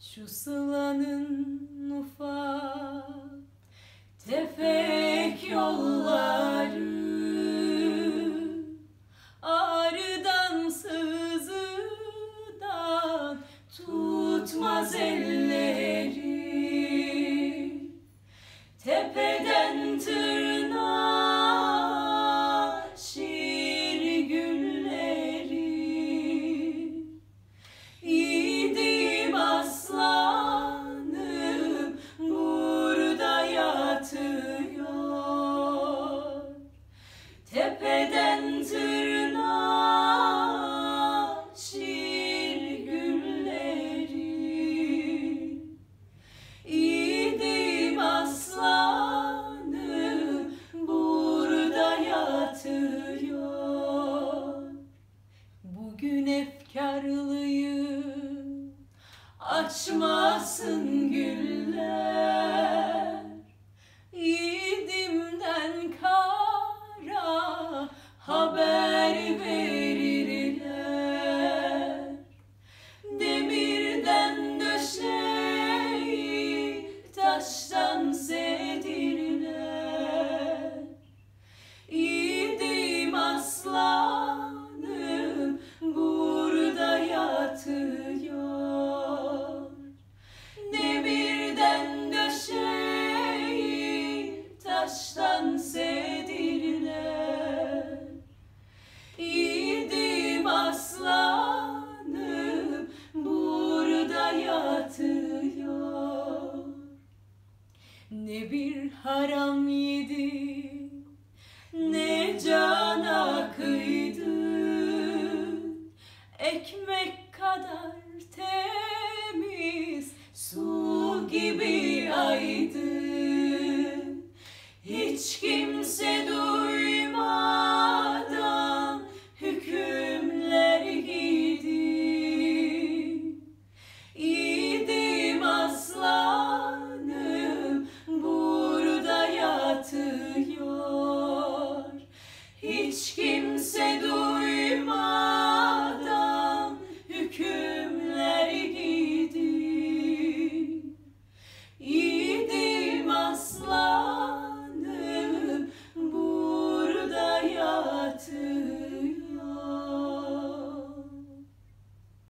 Şu sılanın ufak tefek yolları Ağrıdan sızıdan tutmaz elleri Bugün efkarlıyı açmasın Ne bir haram yedi ne cana kıydı Ekmek kadar temiz su gibi aydın içki.